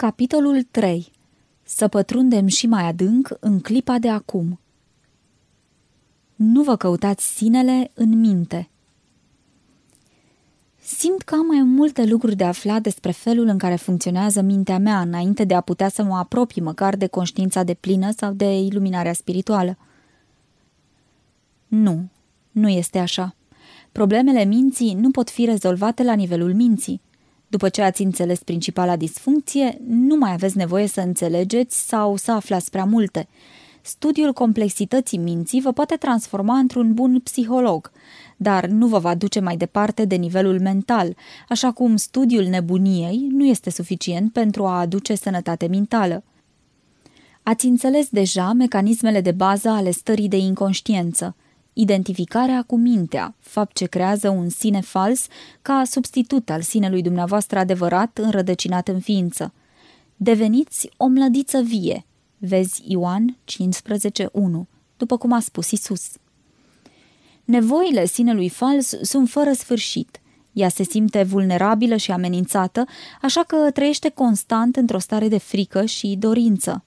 Capitolul 3. Să pătrundem și mai adânc în clipa de acum. Nu vă căutați sinele în minte. Simt că am mai multe lucruri de aflat despre felul în care funcționează mintea mea înainte de a putea să mă apropii măcar de conștiința de plină sau de iluminarea spirituală. Nu, nu este așa. Problemele minții nu pot fi rezolvate la nivelul minții. După ce ați înțeles principala disfuncție, nu mai aveți nevoie să înțelegeți sau să aflați prea multe. Studiul complexității minții vă poate transforma într-un bun psiholog, dar nu vă va duce mai departe de nivelul mental, așa cum studiul nebuniei nu este suficient pentru a aduce sănătate mentală. Ați înțeles deja mecanismele de bază ale stării de inconștiență – Identificarea cu mintea, fapt ce creează un sine fals ca substitut al sinelui dumneavoastră adevărat înrădăcinat în ființă. Deveniți o mlădiță vie, vezi Ioan 15.1, după cum a spus Isus. Nevoile sinelui fals sunt fără sfârșit. Ea se simte vulnerabilă și amenințată, așa că trăiește constant într-o stare de frică și dorință.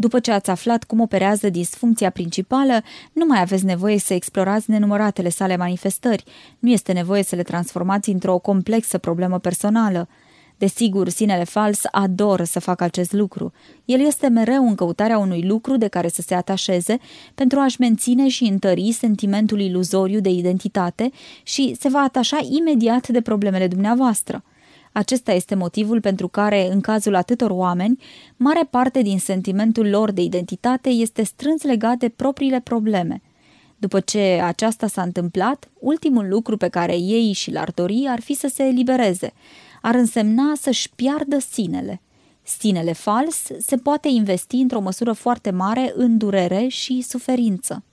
După ce ați aflat cum operează disfuncția principală, nu mai aveți nevoie să explorați nenumăratele sale manifestări. Nu este nevoie să le transformați într-o complexă problemă personală. Desigur, sinele fals adoră să facă acest lucru. El este mereu în căutarea unui lucru de care să se atașeze pentru a-și menține și întări sentimentul iluzoriu de identitate și se va atașa imediat de problemele dumneavoastră. Acesta este motivul pentru care, în cazul atâtor oameni, mare parte din sentimentul lor de identitate este strâns legat de propriile probleme. După ce aceasta s-a întâmplat, ultimul lucru pe care ei și l-ar dori ar fi să se elibereze. Ar însemna să-și piardă sinele. Sinele fals se poate investi într-o măsură foarte mare în durere și suferință.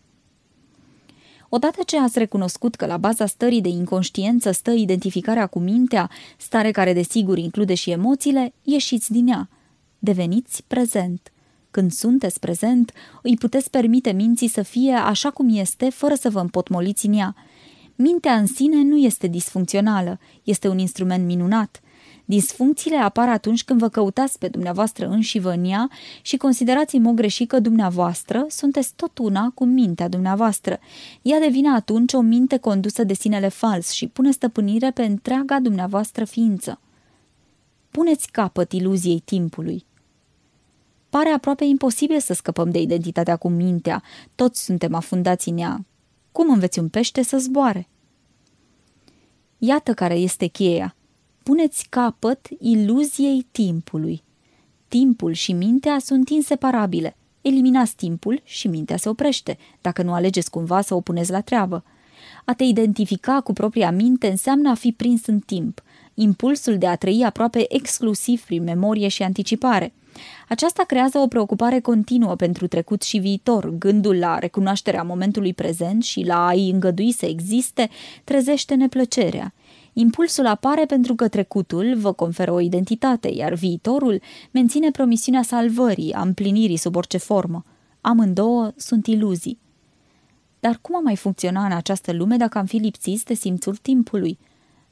Odată ce ați recunoscut că la baza stării de inconștiență stă identificarea cu mintea, stare care desigur include și emoțiile, ieșiți din ea. Deveniți prezent. Când sunteți prezent, îi puteți permite minții să fie așa cum este, fără să vă împotmoliți în ea. Mintea în sine nu este disfuncțională, este un instrument minunat – Disfuncțiile apar atunci când vă căutați pe dumneavoastră înși vă în ea și considerați în mod greșit că dumneavoastră sunteți tot una cu mintea dumneavoastră. Ea devine atunci o minte condusă de sinele fals și pune stăpânire pe întreaga dumneavoastră ființă. Puneți capăt iluziei timpului. Pare aproape imposibil să scăpăm de identitatea cu mintea, toți suntem afundați în ea. Cum înveți un pește să zboare? Iată care este cheia puneți capăt iluziei timpului. Timpul și mintea sunt inseparabile. Eliminați timpul și mintea se oprește, dacă nu alegeți cumva să o puneți la treabă. A te identifica cu propria minte înseamnă a fi prins în timp, impulsul de a trăi aproape exclusiv prin memorie și anticipare. Aceasta creează o preocupare continuă pentru trecut și viitor. Gândul la recunoașterea momentului prezent și la a-i îngădui să existe trezește neplăcerea. Impulsul apare pentru că trecutul vă conferă o identitate, iar viitorul menține promisiunea salvării, a împlinirii sub orice formă. Amândouă sunt iluzii. Dar cum am mai funcționa în această lume dacă am fi lipsiți de simțul timpului?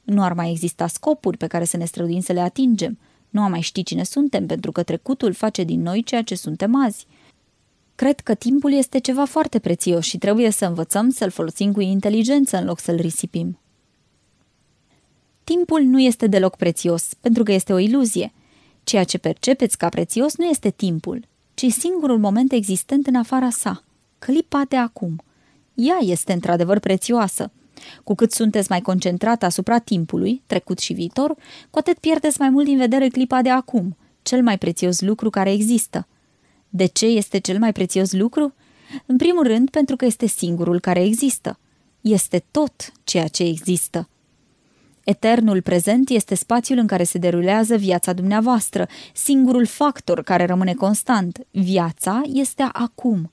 Nu ar mai exista scopuri pe care să ne străduim să le atingem. Nu am mai ști cine suntem, pentru că trecutul face din noi ceea ce suntem azi. Cred că timpul este ceva foarte prețios și trebuie să învățăm să-l folosim cu inteligență în loc să-l risipim. Timpul nu este deloc prețios, pentru că este o iluzie. Ceea ce percepeți ca prețios nu este timpul, ci singurul moment existent în afara sa, clipa de acum. Ea este într-adevăr prețioasă. Cu cât sunteți mai concentrat asupra timpului, trecut și viitor, cu atât pierdeți mai mult din vedere clipa de acum, cel mai prețios lucru care există. De ce este cel mai prețios lucru? În primul rând, pentru că este singurul care există. Este tot ceea ce există. Eternul prezent este spațiul în care se derulează viața dumneavoastră, singurul factor care rămâne constant. Viața este acum.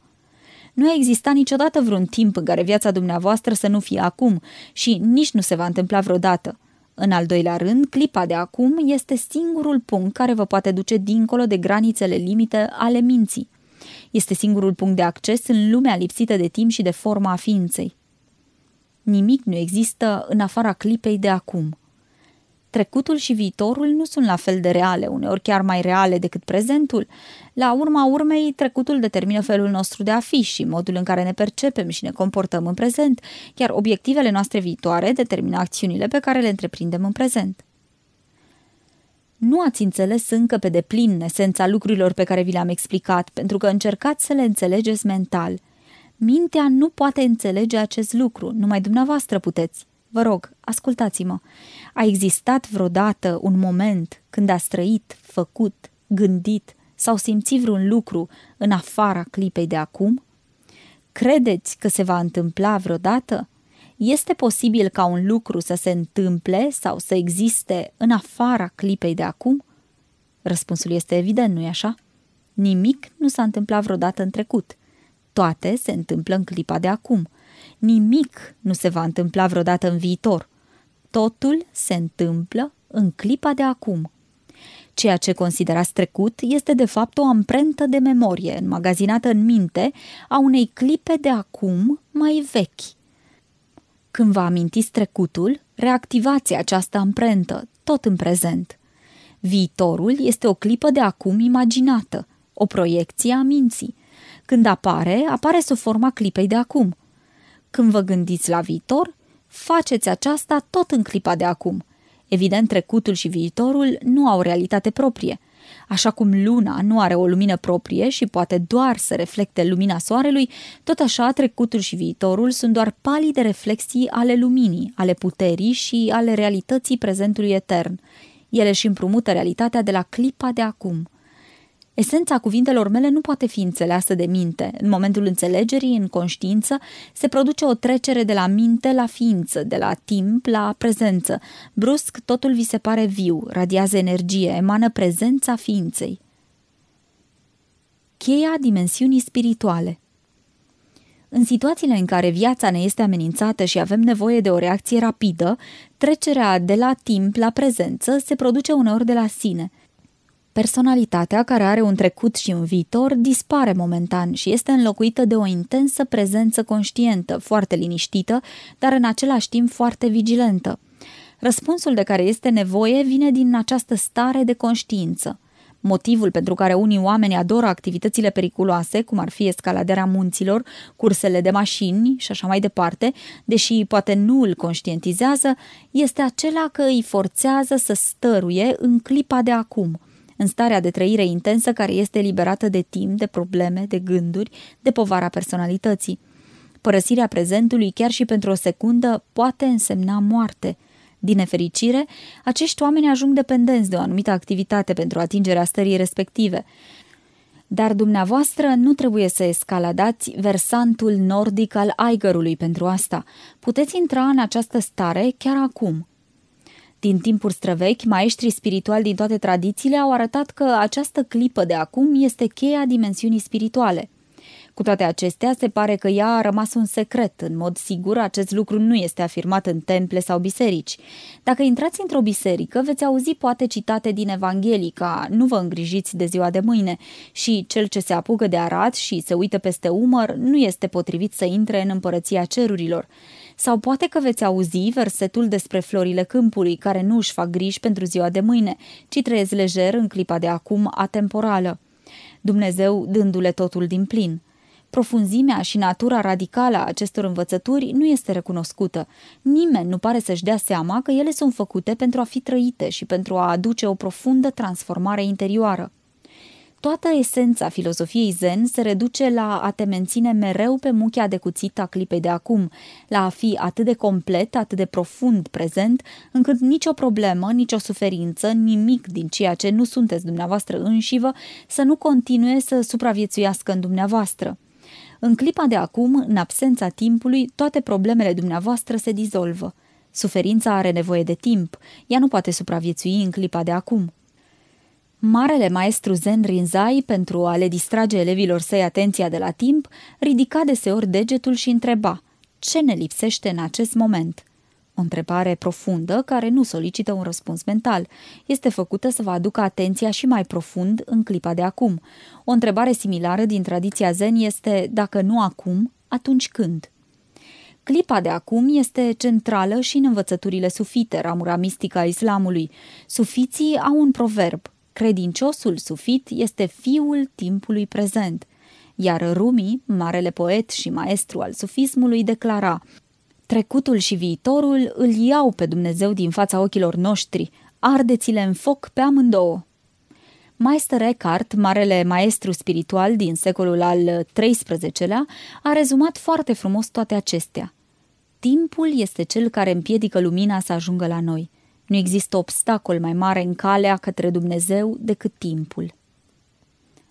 Nu a existat niciodată vreun timp în care viața dumneavoastră să nu fie acum și nici nu se va întâmpla vreodată. În al doilea rând, clipa de acum este singurul punct care vă poate duce dincolo de granițele limite ale minții. Este singurul punct de acces în lumea lipsită de timp și de forma a ființei. Nimic nu există în afara clipei de acum. Trecutul și viitorul nu sunt la fel de reale, uneori chiar mai reale decât prezentul. La urma urmei, trecutul determină felul nostru de a fi și modul în care ne percepem și ne comportăm în prezent, iar obiectivele noastre viitoare determină acțiunile pe care le întreprindem în prezent. Nu ați înțeles încă pe deplin esența lucrurilor pe care vi le-am explicat, pentru că încercați să le înțelegeți mental. Mintea nu poate înțelege acest lucru, numai dumneavoastră puteți. Vă rog, ascultați-mă. A existat vreodată un moment când a trăit, făcut, gândit sau simțit vreun lucru în afara clipei de acum? Credeți că se va întâmpla vreodată? Este posibil ca un lucru să se întâmple sau să existe în afara clipei de acum? Răspunsul este evident, nu-i așa? Nimic nu s-a întâmplat vreodată în trecut. Toate se întâmplă în clipa de acum. Nimic nu se va întâmpla vreodată în viitor. Totul se întâmplă în clipa de acum. Ceea ce considerați trecut este de fapt o amprentă de memorie înmagazinată în minte a unei clipe de acum mai vechi. Când vă amintiți trecutul, reactivați această amprentă, tot în prezent. Viitorul este o clipă de acum imaginată, o proiecție a minții. Când apare, apare sub forma clipei de acum. Când vă gândiți la viitor, faceți aceasta tot în clipa de acum. Evident, trecutul și viitorul nu au realitate proprie. Așa cum luna nu are o lumină proprie și poate doar să reflecte lumina soarelui, tot așa trecutul și viitorul sunt doar palii de reflexii ale luminii, ale puterii și ale realității prezentului etern. Ele își împrumută realitatea de la clipa de acum. Esența cuvintelor mele nu poate fi înțeleasă de minte. În momentul înțelegerii, în conștiință, se produce o trecere de la minte la ființă, de la timp la prezență. Brusc, totul vi se pare viu, radiază energie, emană prezența ființei. Cheia dimensiunii spirituale în situațiile în care viața ne este amenințată și avem nevoie de o reacție rapidă, trecerea de la timp la prezență se produce uneori de la sine – Personalitatea, care are un trecut și un viitor, dispare momentan și este înlocuită de o intensă prezență conștientă, foarte liniștită, dar în același timp foarte vigilentă. Răspunsul de care este nevoie vine din această stare de conștiință. Motivul pentru care unii oameni adoră activitățile periculoase, cum ar fi escaladarea munților, cursele de mașini și așa mai departe, deși poate nu îl conștientizează, este acela că îi forțează să stăruie în clipa de acum – în starea de trăire intensă care este liberată de timp, de probleme, de gânduri, de povara personalității. Părăsirea prezentului, chiar și pentru o secundă, poate însemna moarte. Din nefericire, acești oameni ajung dependenți de o anumită activitate pentru atingerea stării respective. Dar dumneavoastră nu trebuie să escaladați versantul nordic al Aigerului pentru asta. Puteți intra în această stare chiar acum – din timpuri străvechi, maestrii spirituali din toate tradițiile au arătat că această clipă de acum este cheia dimensiunii spirituale. Cu toate acestea, se pare că ea a rămas un secret. În mod sigur, acest lucru nu este afirmat în temple sau biserici. Dacă intrați într-o biserică, veți auzi poate citate din Evanghelii ca nu vă îngrijiți de ziua de mâine și cel ce se apucă de arat și se uită peste umăr nu este potrivit să intre în împărăția cerurilor. Sau poate că veți auzi versetul despre florile câmpului, care nu își fac griji pentru ziua de mâine, ci trăiesc lejer în clipa de acum atemporală. Dumnezeu dându-le totul din plin. Profunzimea și natura radicală a acestor învățături nu este recunoscută. Nimeni nu pare să-și dea seama că ele sunt făcute pentru a fi trăite și pentru a aduce o profundă transformare interioară. Toată esența filozofiei zen se reduce la a te menține mereu pe muchea de cuțit a clipei de acum, la a fi atât de complet, atât de profund prezent, încât nicio problemă, nicio suferință, nimic din ceea ce nu sunteți dumneavoastră înșivă să nu continue să supraviețuiască în dumneavoastră. În clipa de acum, în absența timpului, toate problemele dumneavoastră se dizolvă. Suferința are nevoie de timp, ea nu poate supraviețui în clipa de acum. Marele maestru Zen Rinzai, pentru a le distrage elevilor săi atenția de la timp, ridica deseori degetul și întreba ce ne lipsește în acest moment. O întrebare profundă care nu solicită un răspuns mental. Este făcută să vă aducă atenția și mai profund în clipa de acum. O întrebare similară din tradiția zen este dacă nu acum, atunci când? Clipa de acum este centrală și în învățăturile sufite, ramura mistică a islamului. Sufiții au un proverb. Credinciosul sufit este fiul timpului prezent. Iar Rumi, marele poet și maestru al sufismului, declara Trecutul și viitorul îl iau pe Dumnezeu din fața ochilor noștri, ardeți-le în foc pe amândouă. Meister Eckhart, marele maestru spiritual din secolul al XIII-lea, a rezumat foarte frumos toate acestea. Timpul este cel care împiedică lumina să ajungă la noi. Nu există obstacol mai mare în calea către Dumnezeu decât timpul.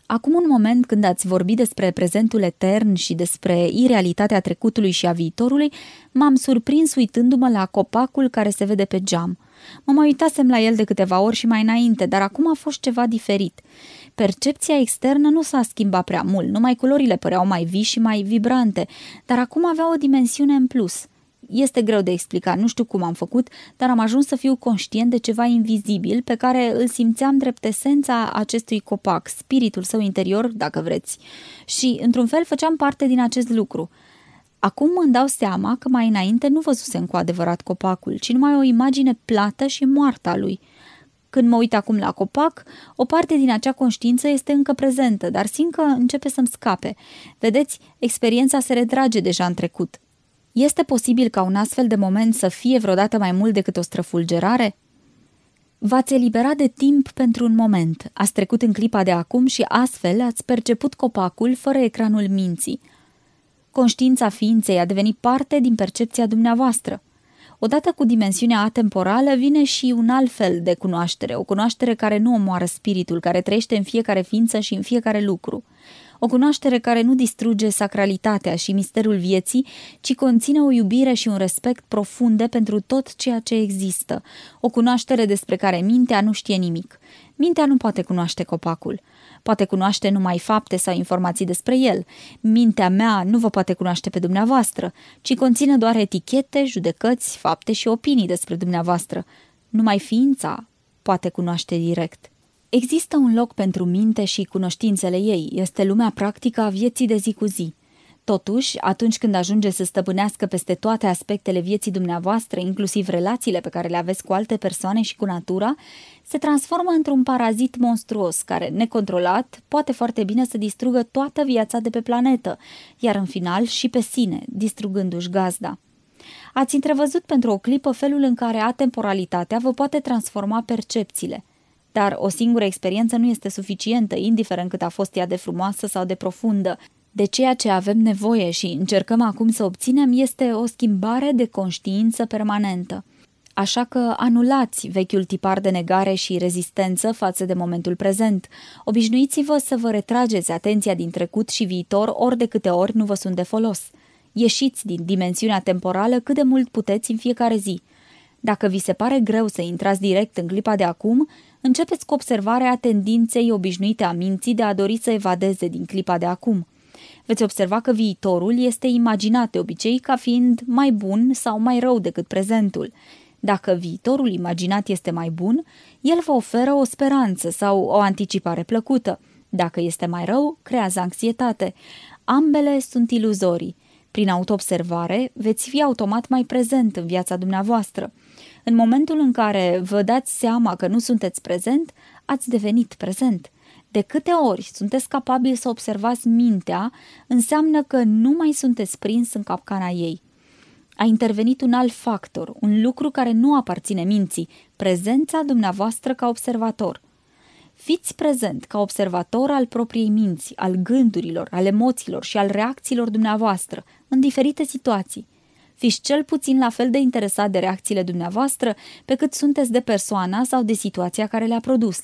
Acum un moment când ați vorbit despre prezentul etern și despre irealitatea trecutului și a viitorului, m-am surprins uitându-mă la copacul care se vede pe geam. Mă mai uitasem la el de câteva ori și mai înainte, dar acum a fost ceva diferit. Percepția externă nu s-a schimbat prea mult, numai culorile păreau mai vii și mai vibrante, dar acum avea o dimensiune în plus. Este greu de explicat, nu știu cum am făcut, dar am ajuns să fiu conștient de ceva invizibil pe care îl simțeam drept esența acestui copac, spiritul său interior, dacă vreți. Și, într-un fel, făceam parte din acest lucru. Acum îmi dau seama că mai înainte nu văzusem cu adevărat copacul, ci numai o imagine plată și moartă a lui. Când mă uit acum la copac, o parte din acea conștiință este încă prezentă, dar simt că începe să-mi scape. Vedeți, experiența se retrage deja în trecut. Este posibil ca un astfel de moment să fie vreodată mai mult decât o străfulgerare? V-ați eliberat de timp pentru un moment, ați trecut în clipa de acum și astfel ați perceput copacul fără ecranul minții. Conștiința ființei a devenit parte din percepția dumneavoastră. Odată cu dimensiunea atemporală vine și un alt fel de cunoaștere, o cunoaștere care nu omoară spiritul, care trăiește în fiecare ființă și în fiecare lucru o cunoaștere care nu distruge sacralitatea și misterul vieții, ci conține o iubire și un respect profunde pentru tot ceea ce există, o cunoaștere despre care mintea nu știe nimic. Mintea nu poate cunoaște copacul. Poate cunoaște numai fapte sau informații despre el. Mintea mea nu vă poate cunoaște pe dumneavoastră, ci conține doar etichete, judecăți, fapte și opinii despre dumneavoastră. Numai ființa poate cunoaște direct. Există un loc pentru minte și cunoștințele ei, este lumea practică a vieții de zi cu zi. Totuși, atunci când ajunge să stăpânească peste toate aspectele vieții dumneavoastră, inclusiv relațiile pe care le aveți cu alte persoane și cu natura, se transformă într-un parazit monstruos care, necontrolat, poate foarte bine să distrugă toată viața de pe planetă, iar în final și pe sine, distrugându-și gazda. Ați întrevăzut pentru o clipă felul în care atemporalitatea vă poate transforma percepțiile – dar o singură experiență nu este suficientă, indiferent cât a fost ea de frumoasă sau de profundă. De ceea ce avem nevoie și încercăm acum să obținem este o schimbare de conștiință permanentă. Așa că anulați vechiul tipar de negare și rezistență față de momentul prezent. Obișnuiți-vă să vă retrageți atenția din trecut și viitor ori de câte ori nu vă sunt de folos. Ieșiți din dimensiunea temporală cât de mult puteți în fiecare zi. Dacă vi se pare greu să intrați direct în clipa de acum, începeți cu observarea tendinței obișnuite a minții de a dori să evadeze din clipa de acum. Veți observa că viitorul este imaginat de obicei ca fiind mai bun sau mai rău decât prezentul. Dacă viitorul imaginat este mai bun, el vă oferă o speranță sau o anticipare plăcută. Dacă este mai rău, creează anxietate. Ambele sunt iluzorii. Prin autoobservare veți fi automat mai prezent în viața dumneavoastră. În momentul în care vă dați seama că nu sunteți prezent, ați devenit prezent. De câte ori sunteți capabili să observați mintea, înseamnă că nu mai sunteți prins în capcana ei. A intervenit un alt factor, un lucru care nu aparține minții, prezența dumneavoastră ca observator. Fiți prezent ca observator al propriei minți, al gândurilor, al emoțiilor și al reacțiilor dumneavoastră în diferite situații – Fiți cel puțin la fel de interesat de reacțiile dumneavoastră pe cât sunteți de persoana sau de situația care le-a produs.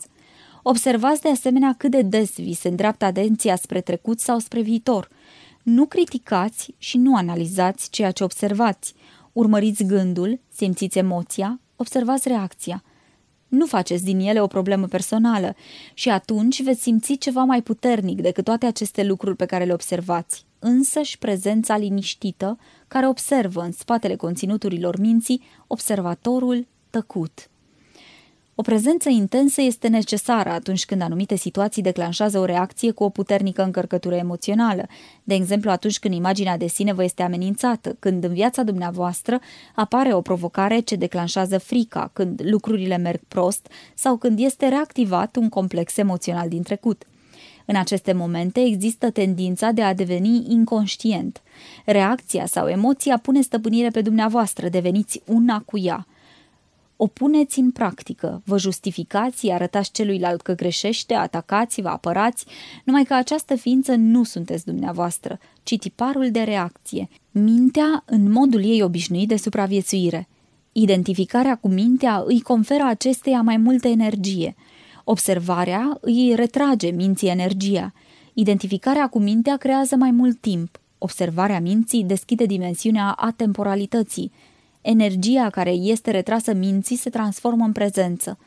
Observați de asemenea cât de des vi se îndreaptă atenția spre trecut sau spre viitor. Nu criticați și nu analizați ceea ce observați. Urmăriți gândul, simțiți emoția, observați reacția. Nu faceți din ele o problemă personală și atunci veți simți ceva mai puternic decât toate aceste lucruri pe care le observați însăși prezența liniștită care observă în spatele conținuturilor minții observatorul tăcut. O prezență intensă este necesară atunci când anumite situații declanșează o reacție cu o puternică încărcătură emoțională. De exemplu, atunci când imaginea de sine vă este amenințată, când în viața dumneavoastră apare o provocare ce declanșează frica, când lucrurile merg prost sau când este reactivat un complex emoțional din trecut. În aceste momente există tendința de a deveni inconștient. Reacția sau emoția pune stăpânire pe dumneavoastră, deveniți una cu ea. O puneți în practică, vă justificați, arătați celuilalt că greșește, atacați, vă apărați, numai că această ființă nu sunteți dumneavoastră, ci tiparul de reacție, mintea în modul ei obișnuit de supraviețuire. Identificarea cu mintea îi conferă acesteia mai multă energie – Observarea îi retrage minții energia. Identificarea cu mintea creează mai mult timp. Observarea minții deschide dimensiunea atemporalității. Energia care este retrasă minții se transformă în prezență.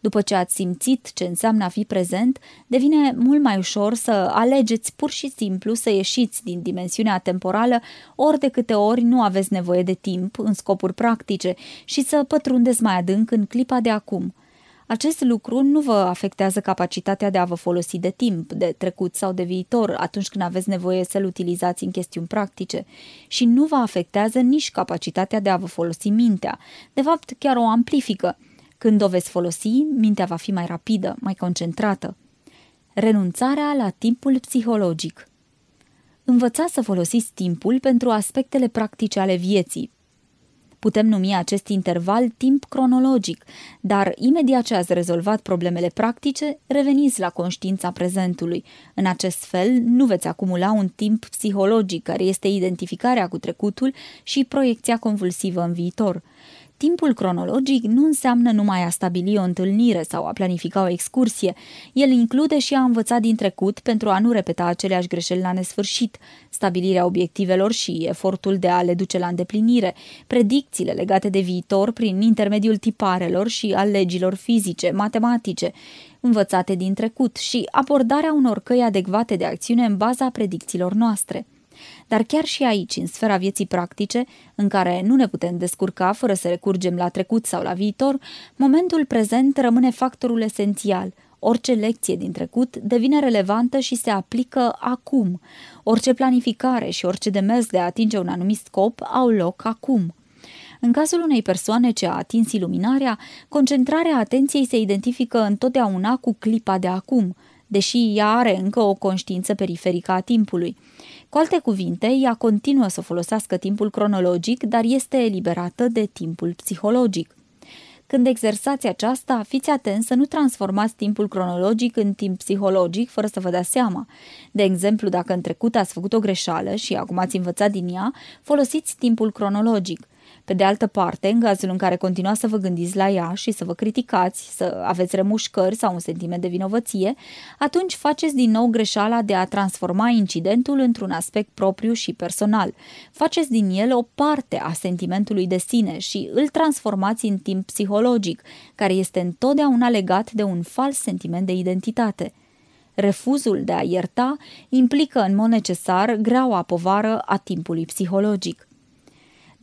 După ce ați simțit ce înseamnă a fi prezent, devine mult mai ușor să alegeți pur și simplu să ieșiți din dimensiunea temporală ori de câte ori nu aveți nevoie de timp în scopuri practice și să pătrundeți mai adânc în clipa de acum – acest lucru nu vă afectează capacitatea de a vă folosi de timp, de trecut sau de viitor atunci când aveți nevoie să-l utilizați în chestiuni practice și nu vă afectează nici capacitatea de a vă folosi mintea. De fapt, chiar o amplifică. Când o veți folosi, mintea va fi mai rapidă, mai concentrată. Renunțarea la timpul psihologic Învățați să folosiți timpul pentru aspectele practice ale vieții, Putem numi acest interval timp cronologic, dar imediat ce ați rezolvat problemele practice, reveniți la conștiința prezentului. În acest fel, nu veți acumula un timp psihologic care este identificarea cu trecutul și proiecția convulsivă în viitor. Timpul cronologic nu înseamnă numai a stabili o întâlnire sau a planifica o excursie. El include și a învăța din trecut pentru a nu repeta aceleași greșeli la nesfârșit, stabilirea obiectivelor și efortul de a le duce la îndeplinire, predicțiile legate de viitor prin intermediul tiparelor și al legilor fizice, matematice, învățate din trecut și abordarea unor căi adecvate de acțiune în baza predicțiilor noastre. Dar chiar și aici, în sfera vieții practice, în care nu ne putem descurca fără să recurgem la trecut sau la viitor, momentul prezent rămâne factorul esențial. Orice lecție din trecut devine relevantă și se aplică acum. Orice planificare și orice demers de a atinge un anumit scop au loc acum. În cazul unei persoane ce a atins iluminarea, concentrarea atenției se identifică întotdeauna cu clipa de acum, deși ea are încă o conștiință periferică a timpului. Cu alte cuvinte, ea continuă să folosească timpul cronologic, dar este eliberată de timpul psihologic. Când exersați aceasta, fiți atenți să nu transformați timpul cronologic în timp psihologic fără să vă dați seama. De exemplu, dacă în trecut ați făcut o greșeală și acum ați învățat din ea, folosiți timpul cronologic. Pe de altă parte, în cazul în care continuați să vă gândiți la ea și să vă criticați, să aveți remușcări sau un sentiment de vinovăție, atunci faceți din nou greșeala de a transforma incidentul într-un aspect propriu și personal. Faceți din el o parte a sentimentului de sine și îl transformați în timp psihologic, care este întotdeauna legat de un fals sentiment de identitate. Refuzul de a ierta implică în mod necesar greaua povară a timpului psihologic.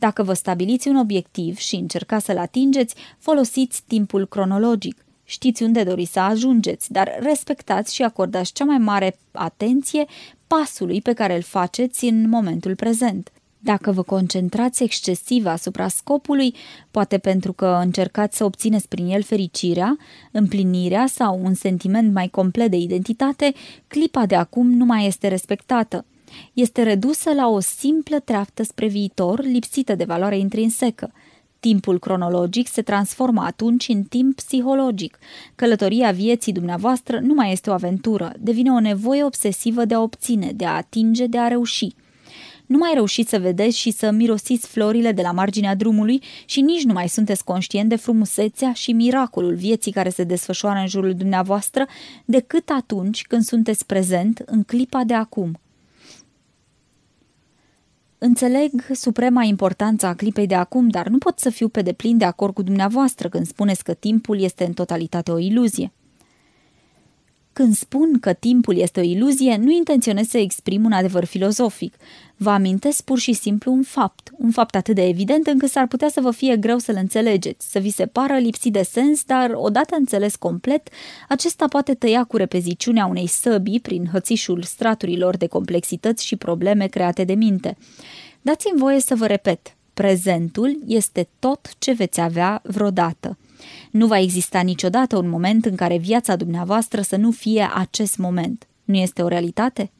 Dacă vă stabiliți un obiectiv și încercați să-l atingeți, folosiți timpul cronologic. Știți unde doriți să ajungeți, dar respectați și acordați cea mai mare atenție pasului pe care îl faceți în momentul prezent. Dacă vă concentrați excesiv asupra scopului, poate pentru că încercați să obțineți prin el fericirea, împlinirea sau un sentiment mai complet de identitate, clipa de acum nu mai este respectată este redusă la o simplă treaptă spre viitor, lipsită de valoare intrinsecă. Timpul cronologic se transformă atunci în timp psihologic. Călătoria vieții dumneavoastră nu mai este o aventură, devine o nevoie obsesivă de a obține, de a atinge, de a reuși. Nu mai reușiți să vedeți și să mirosiți florile de la marginea drumului și nici nu mai sunteți conștient de frumusețea și miracolul vieții care se desfășoară în jurul dumneavoastră decât atunci când sunteți prezent în clipa de acum. Înțeleg suprema importanța a clipei de acum, dar nu pot să fiu pe deplin de acord cu dumneavoastră când spuneți că timpul este în totalitate o iluzie. Când spun că timpul este o iluzie, nu intenționez să exprim un adevăr filozofic. Vă amintesc pur și simplu un fapt, un fapt atât de evident încât s-ar putea să vă fie greu să-l înțelegeți, să vi se pară lipsit de sens, dar odată înțeles complet, acesta poate tăia cu repeziciunea unei săbii prin hățișul straturilor de complexități și probleme create de minte. Dați-mi voie să vă repet, prezentul este tot ce veți avea vreodată. Nu va exista niciodată un moment în care viața dumneavoastră să nu fie acest moment. Nu este o realitate?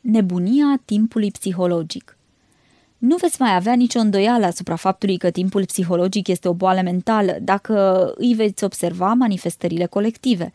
Nebunia timpului psihologic nu veți mai avea nicio îndoială asupra faptului că timpul psihologic este o boală mentală dacă îi veți observa manifestările colective.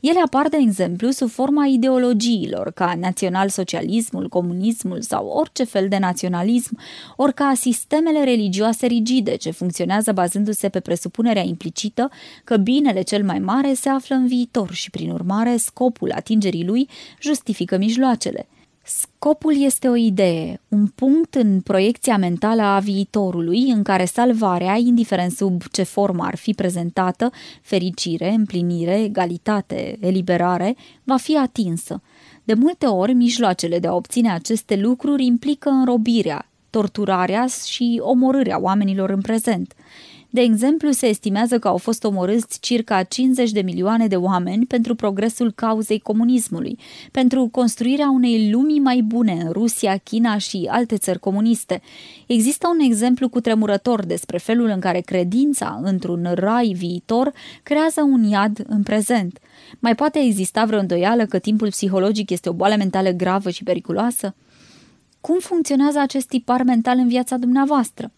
Ele apar, de exemplu, sub forma ideologiilor, ca național-socialismul, comunismul sau orice fel de naționalism, ori ca sistemele religioase rigide ce funcționează bazându-se pe presupunerea implicită că binele cel mai mare se află în viitor și, prin urmare, scopul atingerii lui justifică mijloacele – Scopul este o idee, un punct în proiecția mentală a viitorului în care salvarea, indiferent sub ce formă ar fi prezentată, fericire, împlinire, egalitate, eliberare, va fi atinsă. De multe ori, mijloacele de a obține aceste lucruri implică înrobirea, torturarea și omorârea oamenilor în prezent. De exemplu, se estimează că au fost omorâți circa 50 de milioane de oameni pentru progresul cauzei comunismului, pentru construirea unei lumii mai bune în Rusia, China și alte țări comuniste. Există un exemplu cu tremurător despre felul în care credința într-un rai viitor creează un iad în prezent. Mai poate exista vreo îndoială că timpul psihologic este o boală mentală gravă și periculoasă? Cum funcționează acest tipar mental în viața dumneavoastră?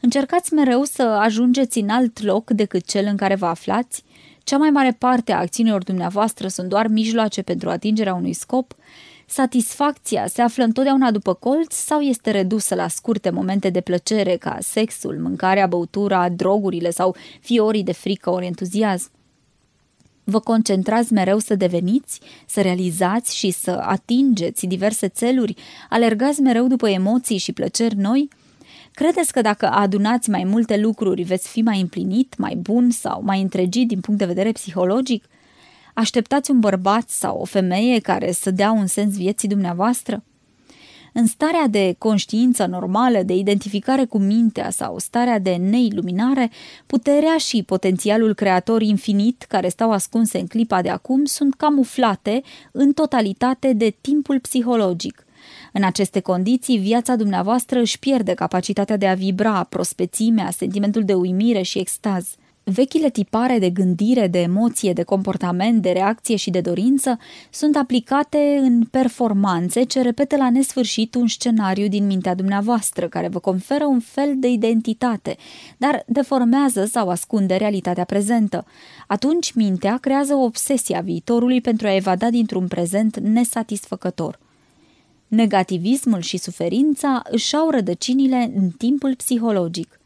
Încercați mereu să ajungeți în alt loc decât cel în care vă aflați? Cea mai mare parte a acțiunilor dumneavoastră sunt doar mijloace pentru atingerea unui scop? Satisfacția se află întotdeauna după colț sau este redusă la scurte momente de plăcere ca sexul, mâncarea, băutura, drogurile sau fiorii de frică ori entuziasm? Vă concentrați mereu să deveniți, să realizați și să atingeți diverse țeluri, alergați mereu după emoții și plăceri noi – Credeți că dacă adunați mai multe lucruri veți fi mai împlinit, mai bun sau mai întregit din punct de vedere psihologic? Așteptați un bărbat sau o femeie care să dea un sens vieții dumneavoastră? În starea de conștiință normală, de identificare cu mintea sau starea de neiluminare, puterea și potențialul creator infinit care stau ascunse în clipa de acum sunt camuflate în totalitate de timpul psihologic. În aceste condiții, viața dumneavoastră își pierde capacitatea de a vibra, prospețimea, sentimentul de uimire și extaz. Vechile tipare de gândire, de emoție, de comportament, de reacție și de dorință sunt aplicate în performanțe ce repetă la nesfârșit un scenariu din mintea dumneavoastră, care vă conferă un fel de identitate, dar deformează sau ascunde realitatea prezentă. Atunci mintea creează o obsesie a viitorului pentru a evada dintr-un prezent nesatisfăcător. Negativismul și suferința își au rădăcinile în timpul psihologic.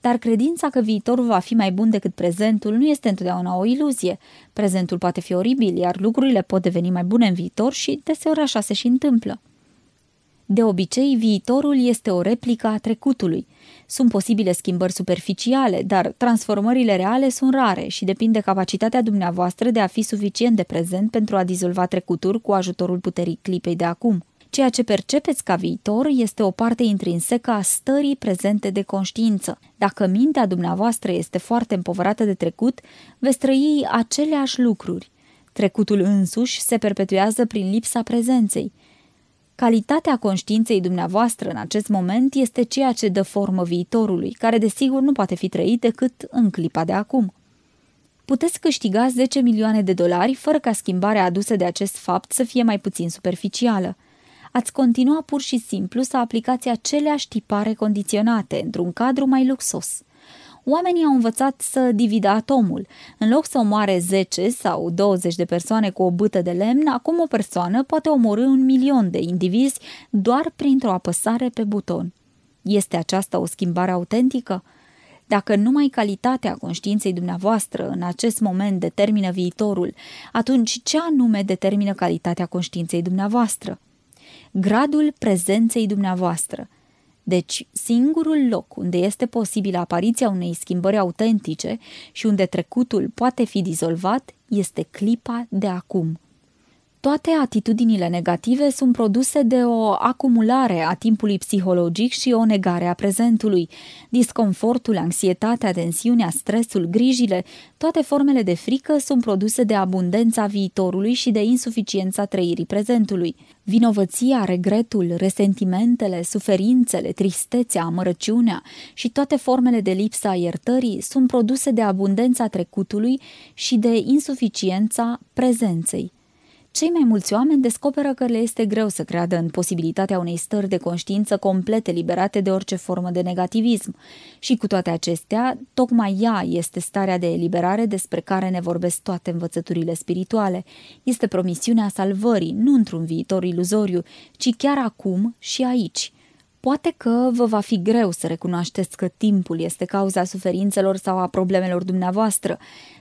Dar credința că viitorul va fi mai bun decât prezentul nu este întotdeauna o iluzie. Prezentul poate fi oribil, iar lucrurile pot deveni mai bune în viitor și deseori așa se și întâmplă. De obicei, viitorul este o replică a trecutului. Sunt posibile schimbări superficiale, dar transformările reale sunt rare și depind de capacitatea dumneavoastră de a fi suficient de prezent pentru a dizolva trecutul cu ajutorul puterii clipei de acum. Ceea ce percepeți ca viitor este o parte intrinsecă a stării prezente de conștiință. Dacă mintea dumneavoastră este foarte împovărată de trecut, veți trăi aceleași lucruri. Trecutul însuși se perpetuează prin lipsa prezenței. Calitatea conștiinței dumneavoastră în acest moment este ceea ce dă formă viitorului, care desigur nu poate fi trăit decât în clipa de acum. Puteți câștiga 10 milioane de dolari fără ca schimbarea adusă de acest fapt să fie mai puțin superficială – ați continua pur și simplu să aplicați aceleași tipare condiționate într-un cadru mai luxos. Oamenii au învățat să dividă atomul. În loc să omoare 10 sau 20 de persoane cu o bâtă de lemn, acum o persoană poate omorâ un milion de indivizi doar printr-o apăsare pe buton. Este aceasta o schimbare autentică? Dacă numai calitatea conștiinței dumneavoastră în acest moment determină viitorul, atunci ce anume determină calitatea conștiinței dumneavoastră? Gradul prezenței dumneavoastră. Deci, singurul loc unde este posibilă apariția unei schimbări autentice și unde trecutul poate fi dizolvat este clipa de acum. Toate atitudinile negative sunt produse de o acumulare a timpului psihologic și o negare a prezentului. Disconfortul, anxietatea, tensiunea, stresul, grijile, toate formele de frică sunt produse de abundența viitorului și de insuficiența trăirii prezentului. Vinovăția, regretul, resentimentele, suferințele, tristețea, amărăciunea și toate formele de lipsa a iertării sunt produse de abundența trecutului și de insuficiența prezenței. Cei mai mulți oameni descoperă că le este greu să creadă în posibilitatea unei stări de conștiință complet eliberate de orice formă de negativism. Și cu toate acestea, tocmai ea este starea de eliberare despre care ne vorbesc toate învățăturile spirituale. Este promisiunea salvării, nu într-un viitor iluzoriu, ci chiar acum și aici – Poate că vă va fi greu să recunoașteți că timpul este cauza suferințelor sau a problemelor dumneavoastră,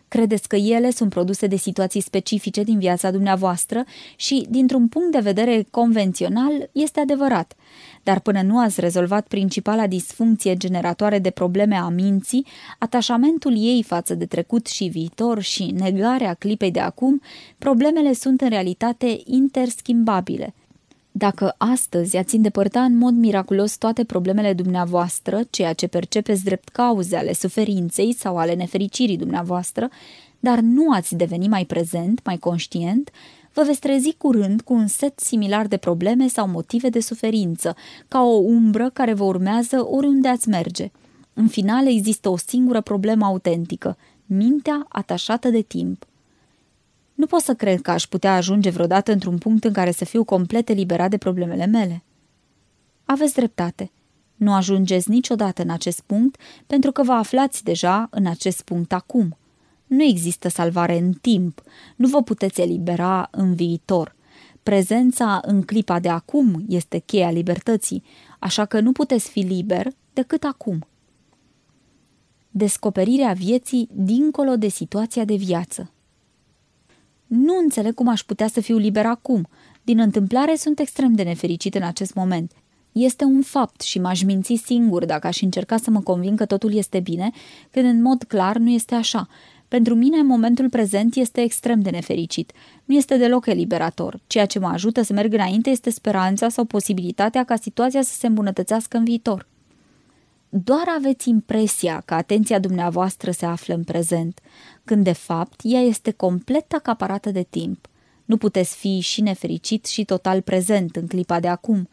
Credeți că ele sunt produse de situații specifice din viața dumneavoastră și, dintr-un punct de vedere convențional, este adevărat. Dar până nu ați rezolvat principala disfuncție generatoare de probleme a minții, atașamentul ei față de trecut și viitor și negarea clipei de acum, problemele sunt în realitate interschimbabile. Dacă astăzi ați îndepărta în mod miraculos toate problemele dumneavoastră, ceea ce percepeți drept cauze ale suferinței sau ale nefericirii dumneavoastră, dar nu ați deveni mai prezent, mai conștient, vă veți trezi curând cu un set similar de probleme sau motive de suferință, ca o umbră care vă urmează oriunde ați merge. În final există o singură problemă autentică, mintea atașată de timp. Nu pot să cred că aș putea ajunge vreodată într-un punct în care să fiu complet eliberat de problemele mele. Aveți dreptate. Nu ajungeți niciodată în acest punct pentru că vă aflați deja în acest punct acum. Nu există salvare în timp, nu vă puteți elibera în viitor. Prezența în clipa de acum este cheia libertății, așa că nu puteți fi liber decât acum. Descoperirea vieții dincolo de situația de viață. Nu înțeleg cum aș putea să fiu liber acum. Din întâmplare sunt extrem de nefericit în acest moment. Este un fapt și m-aș minți singur dacă aș încerca să mă convin că totul este bine, când în mod clar nu este așa. Pentru mine, momentul prezent este extrem de nefericit. Nu este deloc eliberator. Ceea ce mă ajută să merg înainte este speranța sau posibilitatea ca situația să se îmbunătățească în viitor. Doar aveți impresia că atenția dumneavoastră se află în prezent, când de fapt ea este complet acaparată de timp. Nu puteți fi și nefericit și total prezent în clipa de acum.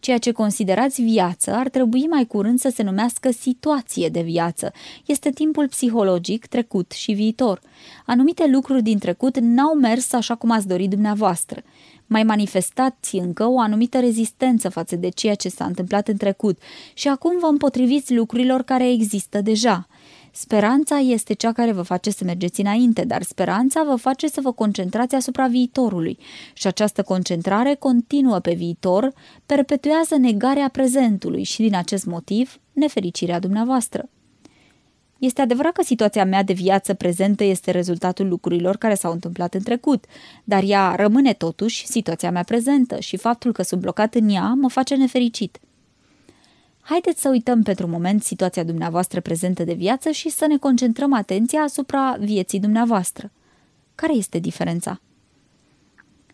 Ceea ce considerați viață ar trebui mai curând să se numească situație de viață. Este timpul psihologic, trecut și viitor. Anumite lucruri din trecut n-au mers așa cum ați dorit dumneavoastră mai manifestați încă o anumită rezistență față de ceea ce s-a întâmplat în trecut și acum vă împotriviți lucrurilor care există deja. Speranța este cea care vă face să mergeți înainte, dar speranța vă face să vă concentrați asupra viitorului și această concentrare continuă pe viitor perpetuează negarea prezentului și din acest motiv nefericirea dumneavoastră. Este adevărat că situația mea de viață prezentă este rezultatul lucrurilor care s-au întâmplat în trecut, dar ea rămâne totuși situația mea prezentă și faptul că sunt blocat în ea mă face nefericit. Haideți să uităm pentru un moment situația dumneavoastră prezentă de viață și să ne concentrăm atenția asupra vieții dumneavoastră. Care este diferența?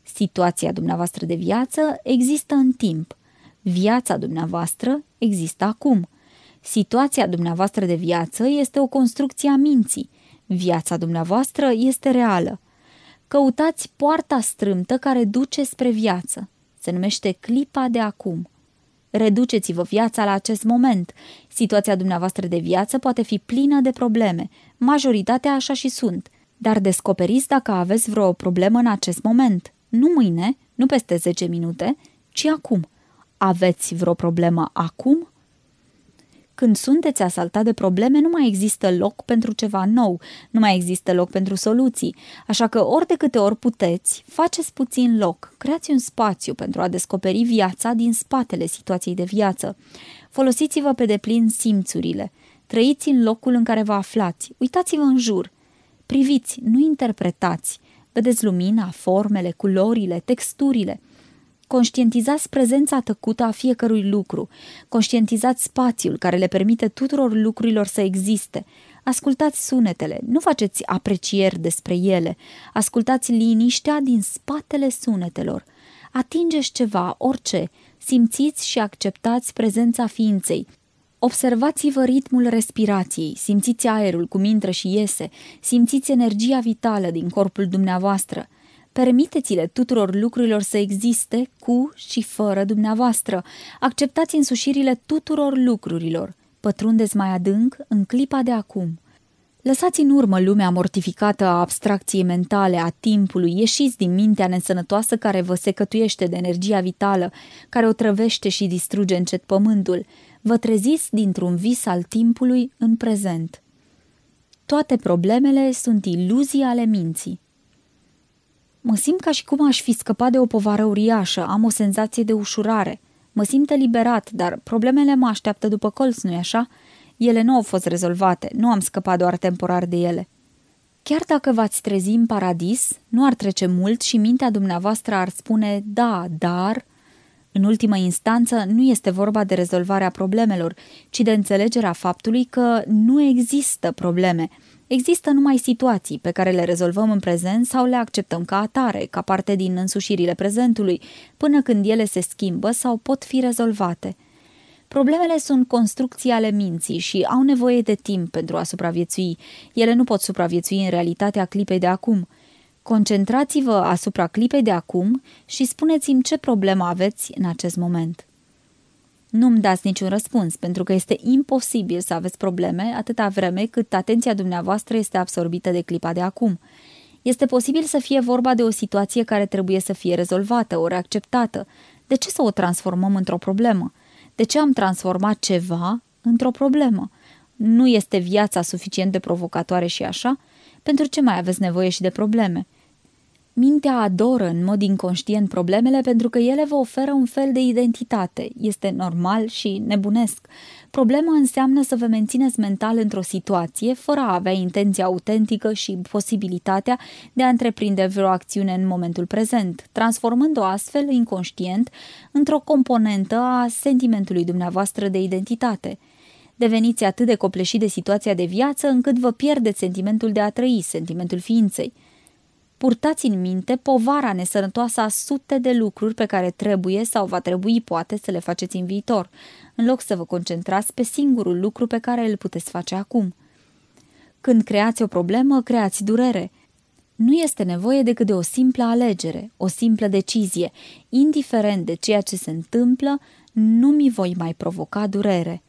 Situația dumneavoastră de viață există în timp. Viața dumneavoastră există acum – Situația dumneavoastră de viață este o construcție a minții. Viața dumneavoastră este reală. Căutați poarta strâmtă care duce spre viață. Se numește clipa de acum. Reduceți-vă viața la acest moment. Situația dumneavoastră de viață poate fi plină de probleme. Majoritatea așa și sunt. Dar descoperiți dacă aveți vreo problemă în acest moment. Nu mâine, nu peste 10 minute, ci acum. Aveți vreo problemă acum? Când sunteți asaltat de probleme, nu mai există loc pentru ceva nou, nu mai există loc pentru soluții, așa că ori de câte ori puteți, faceți puțin loc, creați un spațiu pentru a descoperi viața din spatele situației de viață. Folosiți-vă pe deplin simțurile, trăiți în locul în care vă aflați, uitați-vă în jur, priviți, nu interpretați, vedeți lumina, formele, culorile, texturile – Conștientizați prezența tăcută a fiecărui lucru. Conștientizați spațiul care le permite tuturor lucrurilor să existe. Ascultați sunetele, nu faceți aprecieri despre ele. Ascultați liniștea din spatele sunetelor. Atingeți ceva, orice, simțiți și acceptați prezența ființei. Observați-vă ritmul respirației, simțiți aerul cum intră și iese, simțiți energia vitală din corpul dumneavoastră. Permiteți-le tuturor lucrurilor să existe cu și fără dumneavoastră. Acceptați însușirile tuturor lucrurilor. Pătrundeți mai adânc în clipa de acum. Lăsați în urmă lumea mortificată a abstracției mentale, a timpului, ieșiți din mintea nesănătoasă care vă secătuiește de energia vitală, care o trăvește și distruge încet pământul. Vă treziți dintr-un vis al timpului în prezent. Toate problemele sunt iluzii ale minții. Mă simt ca și cum aș fi scăpat de o povară uriașă, am o senzație de ușurare. Mă simt eliberat, dar problemele mă așteaptă după colț, nu-i așa? Ele nu au fost rezolvate, nu am scăpat doar temporar de ele. Chiar dacă v-ați trezi în paradis, nu ar trece mult și mintea dumneavoastră ar spune da, dar... În ultimă instanță, nu este vorba de rezolvarea problemelor, ci de înțelegerea faptului că nu există probleme. Există numai situații pe care le rezolvăm în prezent sau le acceptăm ca atare, ca parte din însușirile prezentului, până când ele se schimbă sau pot fi rezolvate. Problemele sunt construcții ale minții și au nevoie de timp pentru a supraviețui. Ele nu pot supraviețui în realitatea clipei de acum. Concentrați-vă asupra clipei de acum și spuneți-mi ce problemă aveți în acest moment. Nu-mi dați niciun răspuns, pentru că este imposibil să aveți probleme atâta vreme cât atenția dumneavoastră este absorbită de clipa de acum. Este posibil să fie vorba de o situație care trebuie să fie rezolvată, ori acceptată. De ce să o transformăm într-o problemă? De ce am transformat ceva într-o problemă? Nu este viața suficient de provocatoare și așa? Pentru ce mai aveți nevoie și de probleme? Mintea adoră în mod inconștient problemele pentru că ele vă oferă un fel de identitate. Este normal și nebunesc. Problema înseamnă să vă mențineți mental într-o situație fără a avea intenția autentică și posibilitatea de a întreprinde vreo acțiune în momentul prezent, transformând-o astfel inconștient într-o componentă a sentimentului dumneavoastră de identitate. Deveniți atât de copleșit de situația de viață încât vă pierdeți sentimentul de a trăi, sentimentul ființei. Purtați în minte povara nesănătoasă a sute de lucruri pe care trebuie sau va trebui poate să le faceți în viitor, în loc să vă concentrați pe singurul lucru pe care îl puteți face acum. Când creați o problemă, creați durere. Nu este nevoie decât de o simplă alegere, o simplă decizie. Indiferent de ceea ce se întâmplă, nu mi voi mai provoca durere.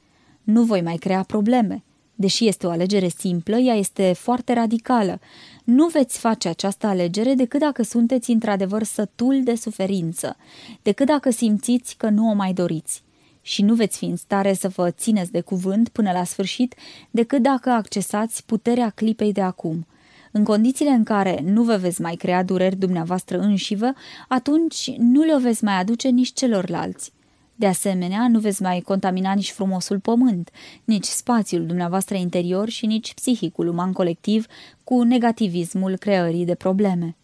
Nu voi mai crea probleme. Deși este o alegere simplă, ea este foarte radicală. Nu veți face această alegere decât dacă sunteți într-adevăr sătul de suferință, decât dacă simțiți că nu o mai doriți. Și nu veți fi în stare să vă țineți de cuvânt până la sfârșit decât dacă accesați puterea clipei de acum. În condițiile în care nu vă veți mai crea dureri dumneavoastră înșivă, atunci nu le veți mai aduce nici celorlalți. De asemenea, nu veți mai contamina nici frumosul pământ, nici spațiul dumneavoastră interior și nici psihicul uman colectiv cu negativismul creării de probleme.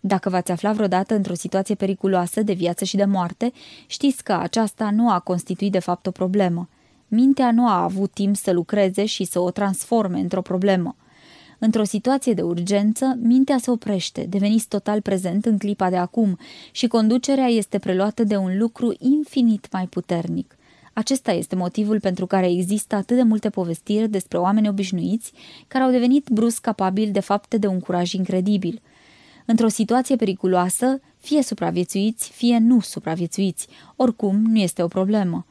Dacă v-ați afla vreodată într-o situație periculoasă de viață și de moarte, știți că aceasta nu a constituit de fapt o problemă. Mintea nu a avut timp să lucreze și să o transforme într-o problemă. Într-o situație de urgență, mintea se oprește, deveniți total prezent în clipa de acum și conducerea este preluată de un lucru infinit mai puternic. Acesta este motivul pentru care există atât de multe povestiri despre oameni obișnuiți care au devenit brusc capabili de fapte de un curaj incredibil. Într-o situație periculoasă, fie supraviețuiți, fie nu supraviețuiți, oricum nu este o problemă.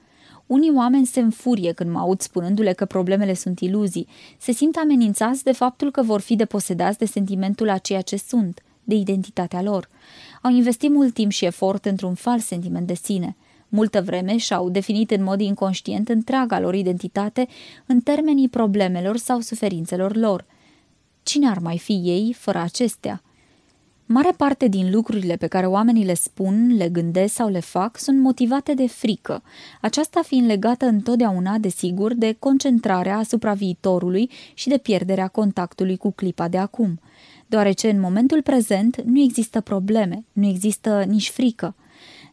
Unii oameni se înfurie când mă aud spunându-le că problemele sunt iluzii. Se simt amenințați de faptul că vor fi deposedați de sentimentul a ceea ce sunt, de identitatea lor. Au investit mult timp și efort într-un fals sentiment de sine. Multă vreme și-au definit în mod inconștient întreaga lor identitate în termenii problemelor sau suferințelor lor. Cine ar mai fi ei fără acestea? Mare parte din lucrurile pe care oamenii le spun, le gândesc sau le fac sunt motivate de frică, aceasta fiind legată întotdeauna, desigur, de concentrarea asupra viitorului și de pierderea contactului cu clipa de acum, deoarece în momentul prezent nu există probleme, nu există nici frică.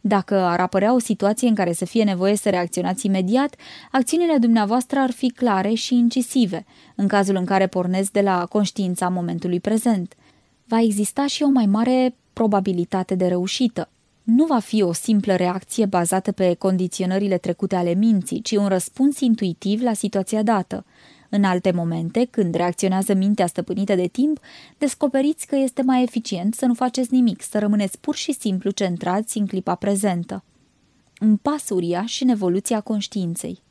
Dacă ar apărea o situație în care să fie nevoie să reacționați imediat, acțiunile dumneavoastră ar fi clare și incisive, în cazul în care pornesc de la conștiința momentului prezent. Va exista și o mai mare probabilitate de reușită. Nu va fi o simplă reacție bazată pe condiționările trecute ale minții, ci un răspuns intuitiv la situația dată. În alte momente, când reacționează mintea stăpânită de timp, descoperiți că este mai eficient să nu faceți nimic, să rămâneți pur și simplu centrați în clipa prezentă. Un pas uriaș în evoluția conștiinței.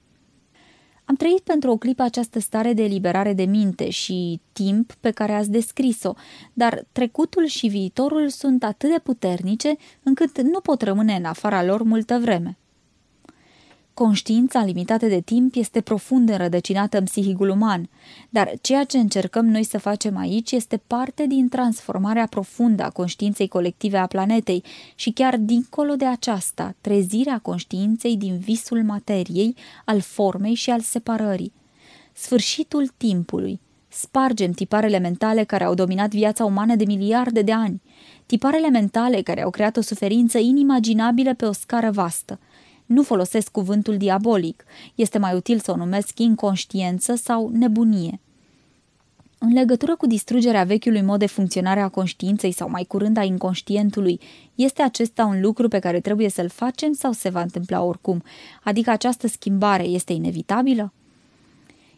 Am trăit pentru o clipă această stare de eliberare de minte și timp pe care ați descris-o, dar trecutul și viitorul sunt atât de puternice încât nu pot rămâne în afara lor multă vreme. Conștiința limitată de timp este profund înrădăcinată în psihicul uman, dar ceea ce încercăm noi să facem aici este parte din transformarea profundă a conștiinței colective a planetei și chiar dincolo de aceasta, trezirea conștiinței din visul materiei, al formei și al separării. Sfârșitul timpului. Spargem tiparele mentale care au dominat viața umană de miliarde de ani, tiparele mentale care au creat o suferință inimaginabilă pe o scară vastă – nu folosesc cuvântul diabolic, este mai util să o numesc inconștiență sau nebunie. În legătură cu distrugerea vechiului mod de funcționare a conștiinței sau mai curând a inconștientului, este acesta un lucru pe care trebuie să-l facem sau se va întâmpla oricum? Adică această schimbare este inevitabilă?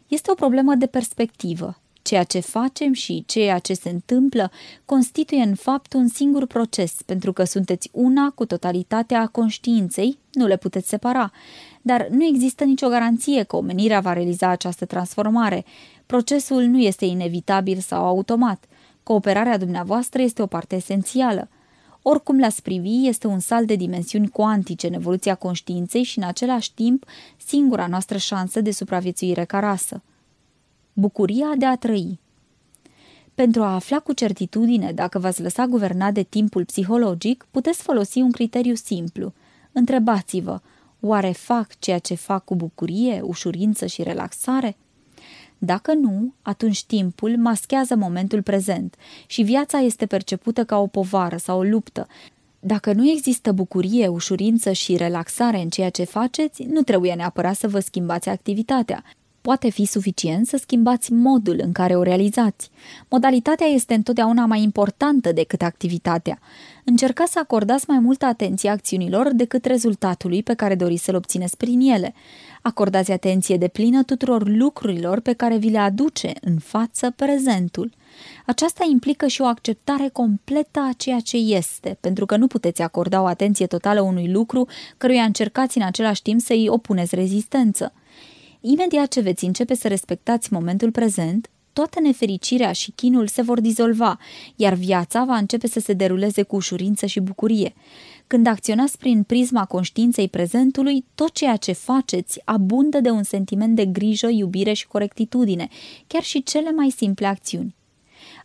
Este o problemă de perspectivă. Ceea ce facem și ceea ce se întâmplă constituie în fapt un singur proces, pentru că sunteți una cu totalitatea conștiinței, nu le puteți separa. Dar nu există nicio garanție că omenirea va realiza această transformare. Procesul nu este inevitabil sau automat. Cooperarea dumneavoastră este o parte esențială. Oricum l-ați privi, este un salt de dimensiuni cuantice în evoluția conștiinței și în același timp singura noastră șansă de supraviețuire ca rasă. Bucuria de a trăi Pentru a afla cu certitudine dacă v-ați lăsa guvernat de timpul psihologic, puteți folosi un criteriu simplu. Întrebați-vă, oare fac ceea ce fac cu bucurie, ușurință și relaxare? Dacă nu, atunci timpul maschează momentul prezent și viața este percepută ca o povară sau o luptă. Dacă nu există bucurie, ușurință și relaxare în ceea ce faceți, nu trebuie neapărat să vă schimbați activitatea, Poate fi suficient să schimbați modul în care o realizați. Modalitatea este întotdeauna mai importantă decât activitatea. Încercați să acordați mai multă atenție acțiunilor decât rezultatului pe care doriți să-l obțineți prin ele. Acordați atenție de plină tuturor lucrurilor pe care vi le aduce în față prezentul. Aceasta implică și o acceptare completă a ceea ce este, pentru că nu puteți acorda o atenție totală unui lucru căruia încercați în același timp să-i opuneți rezistență. Imediat ce veți începe să respectați momentul prezent, toată nefericirea și chinul se vor dizolva, iar viața va începe să se deruleze cu ușurință și bucurie. Când acționați prin prisma conștiinței prezentului, tot ceea ce faceți abundă de un sentiment de grijă, iubire și corectitudine, chiar și cele mai simple acțiuni.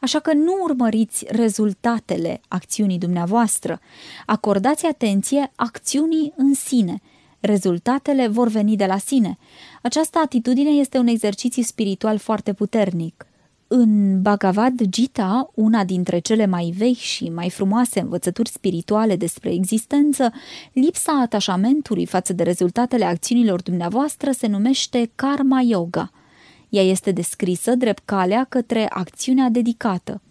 Așa că nu urmăriți rezultatele acțiunii dumneavoastră, acordați atenție acțiunii în sine – Rezultatele vor veni de la sine. Această atitudine este un exercițiu spiritual foarte puternic. În Bhagavad Gita, una dintre cele mai vechi și mai frumoase învățături spirituale despre existență, lipsa atașamentului față de rezultatele acțiunilor dumneavoastră se numește karma yoga. Ea este descrisă drept calea către acțiunea dedicată.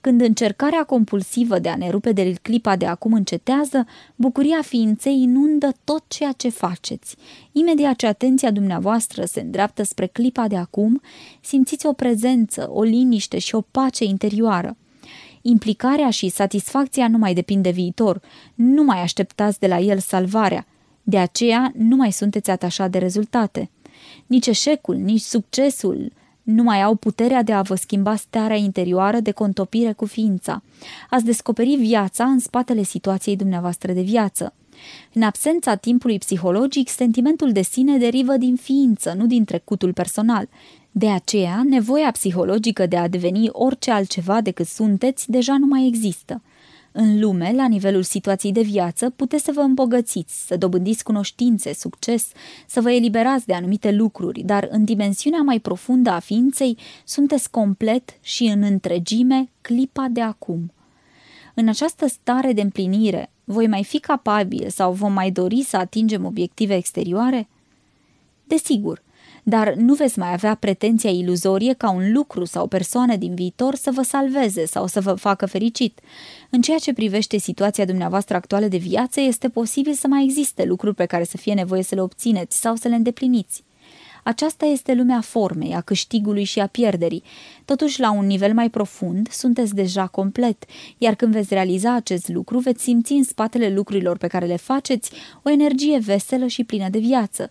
Când încercarea compulsivă de a ne rupe de clipa de acum încetează, bucuria ființei inundă tot ceea ce faceți. Imediat ce atenția dumneavoastră se îndreaptă spre clipa de acum, simțiți o prezență, o liniște și o pace interioară. Implicarea și satisfacția nu mai depind de viitor, nu mai așteptați de la el salvarea, de aceea nu mai sunteți atașat de rezultate. Nici eșecul, nici succesul nu mai au puterea de a vă schimba starea interioară de contopire cu ființa. Ați descoperi viața în spatele situației dumneavoastră de viață. În absența timpului psihologic, sentimentul de sine derivă din ființă, nu din trecutul personal. De aceea, nevoia psihologică de a deveni orice altceva decât sunteți deja nu mai există. În lume, la nivelul situației de viață, puteți să vă îmbogățiți, să dobândiți cunoștințe, succes, să vă eliberați de anumite lucruri, dar în dimensiunea mai profundă a ființei sunteți complet și în întregime clipa de acum. În această stare de împlinire, voi mai fi capabil sau vom mai dori să atingem obiective exterioare? Desigur, dar nu veți mai avea pretenția iluzorie ca un lucru sau persoană din viitor să vă salveze sau să vă facă fericit. În ceea ce privește situația dumneavoastră actuală de viață, este posibil să mai existe lucruri pe care să fie nevoie să le obțineți sau să le îndepliniți. Aceasta este lumea formei, a câștigului și a pierderii. Totuși, la un nivel mai profund, sunteți deja complet, iar când veți realiza acest lucru, veți simți în spatele lucrurilor pe care le faceți o energie veselă și plină de viață.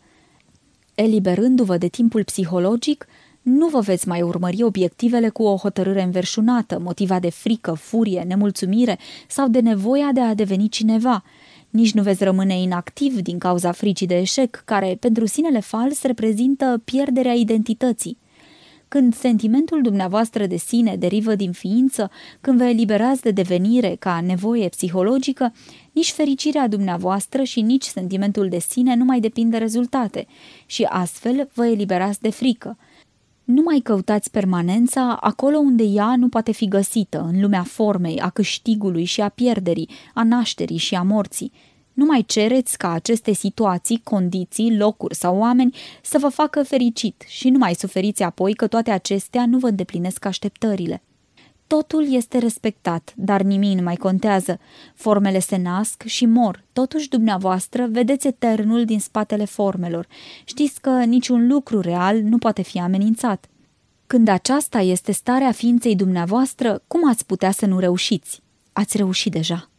Eliberându-vă de timpul psihologic, nu vă veți mai urmări obiectivele cu o hotărâre înverșunată, motivat de frică, furie, nemulțumire sau de nevoia de a deveni cineva – nici nu veți rămâne inactiv din cauza fricii de eșec, care, pentru sinele fals, reprezintă pierderea identității. Când sentimentul dumneavoastră de sine derivă din ființă, când vă eliberați de devenire ca nevoie psihologică, nici fericirea dumneavoastră și nici sentimentul de sine nu mai depind de rezultate și astfel vă eliberați de frică. Nu mai căutați permanența acolo unde ea nu poate fi găsită, în lumea formei, a câștigului și a pierderii, a nașterii și a morții. Nu mai cereți ca aceste situații, condiții, locuri sau oameni să vă facă fericit și nu mai suferiți apoi că toate acestea nu vă îndeplinesc așteptările. Totul este respectat, dar nimic nu mai contează. Formele se nasc și mor. Totuși, dumneavoastră, vedeți eternul din spatele formelor. Știți că niciun lucru real nu poate fi amenințat. Când aceasta este starea ființei dumneavoastră, cum ați putea să nu reușiți? Ați reușit deja.